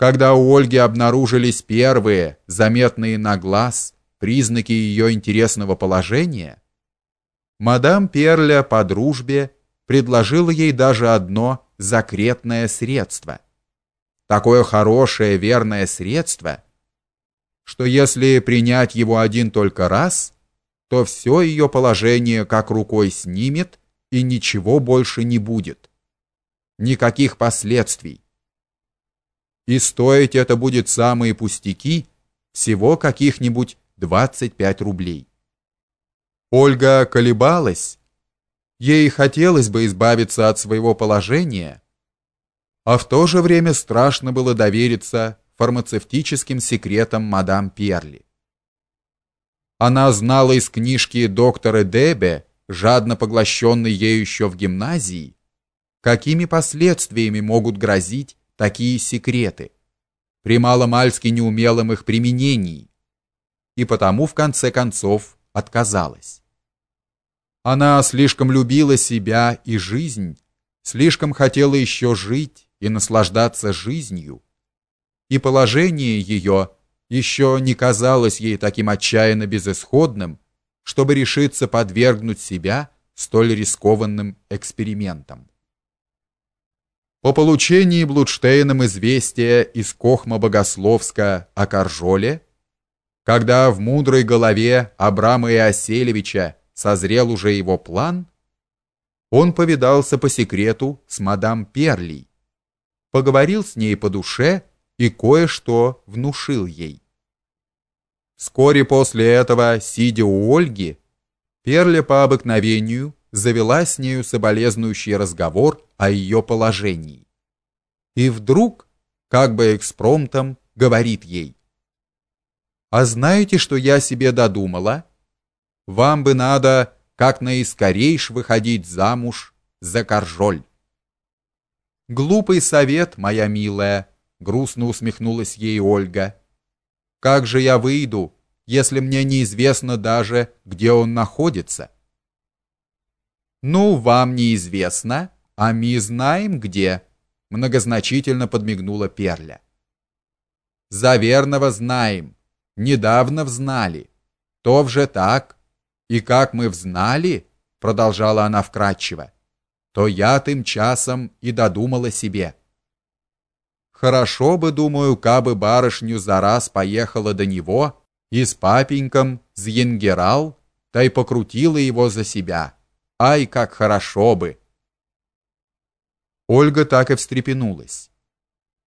Когда у Ольги обнаружились первые, заметные на глаз, признаки ее интересного положения, мадам Перля по дружбе предложила ей даже одно закретное средство. Такое хорошее, верное средство, что если принять его один только раз, то все ее положение как рукой снимет и ничего больше не будет. Никаких последствий. И стоить это будет самые пустяки, всего каких-нибудь 25 рублей. Ольга колебалась. Ей хотелось бы избавиться от своего положения, а в то же время страшно было довериться фармацевтическим секретам мадам Перли. Она знала из книжки доктора Дебе, жадно поглощенной ею еще в гимназии, какими последствиями могут грозить такие секреты при маломальски неумелом их применении, и потому в конце концов отказалась. Она слишком любила себя и жизнь, слишком хотела еще жить и наслаждаться жизнью, и положение ее еще не казалось ей таким отчаянно безысходным, чтобы решиться подвергнуть себя столь рискованным экспериментам. По получении Блудштейном известия из Кохма Богословска о Каржоле, когда в мудрой голове Абрама Иоселевича созрел уже его план, он повидался по секрету с мадам Перли, поговорил с ней по душе и кое-что внушил ей. Вскоре после этого, сидя у Ольги, Перля по обыкновению завела с нею соболезнующий разговор о ее положении. И вдруг, как бы экспромтом, говорит ей: "А знаете, что я себе додумала? Вам бы надо как наискорейш выходить замуж за Каржоль". Глупый совет, моя милая, грустно усмехнулась ей Ольга. Как же я выйду, если мне неизвестно даже, где он находится? Ну, вам неизвестно, а мы знаем где, многозначительно подмигнула Перля. За верного знаем, недавно взнали. То вже так. И как мы взнали, продолжала она вкратчиво, то я тем часом и додумала себе. Хорошо бы, думаю, кабы барышню за раз поехала до него и с папеньком з'енгерал, да и покрутила его за себя Ай, как хорошо бы. Ольга так и встрепенулась.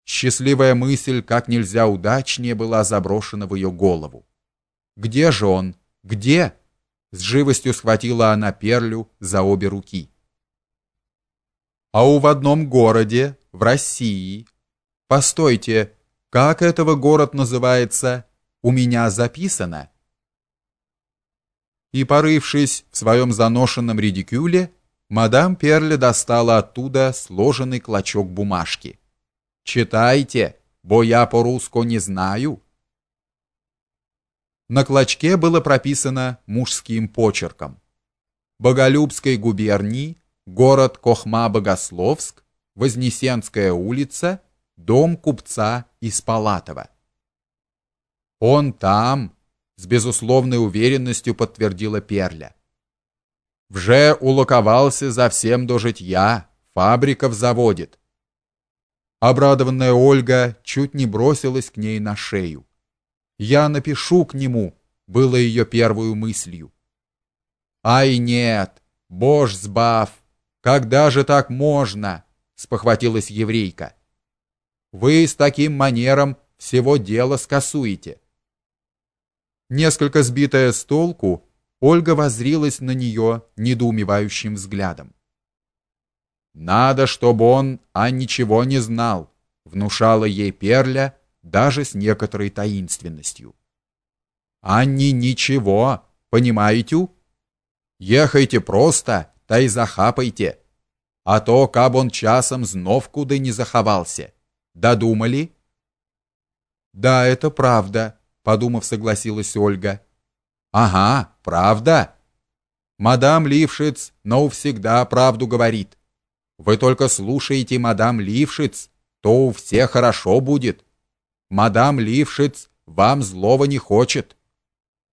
Счастливая мысль как нельзя удачнее была заброшена в ее голову. Где же он? Где? С живостью схватила она Перлю за обе руки. А у в одном городе, в России. Постойте, как этого город называется? У меня записано и, порывшись в своем заношенном редикюле, мадам Перля достала оттуда сложенный клочок бумажки. «Читайте, бо я по-русски не знаю». На клочке было прописано мужским почерком. Боголюбской губернии, город Кохма-Богословск, Вознесенская улица, дом купца Испалатова. Он там, с безусловной уверенностью подтвердила Перля. Вже улоковался за всем до житья, фабриков заводит. Обрадованная Ольга чуть не бросилась к ней на шею. Я напишу к нему, было ее первой мыслью. Ай нет, бож сбав, когда же так можно? спохватилась еврейка. Вы с таким манером всего дело скосуете. Несколько сбитая с толку, Ольга воззрилась на нее недоумевающим взглядом. Надо, чтобы он а ничего не знал, внушала ей Перля даже с некоторой таинственностью. Анни ничего, понимаете? Ехайте просто, та и захапайте. А то каб он часом знов куда не заховался. Додумали? Да, это правда подумав, согласилась Ольга. Ага, правда. Мадам Лившиц, но всегда правду говорит. Вы только слушайте мадам Лившиц, то у всех хорошо будет. Мадам Лившиц вам злого не хочет.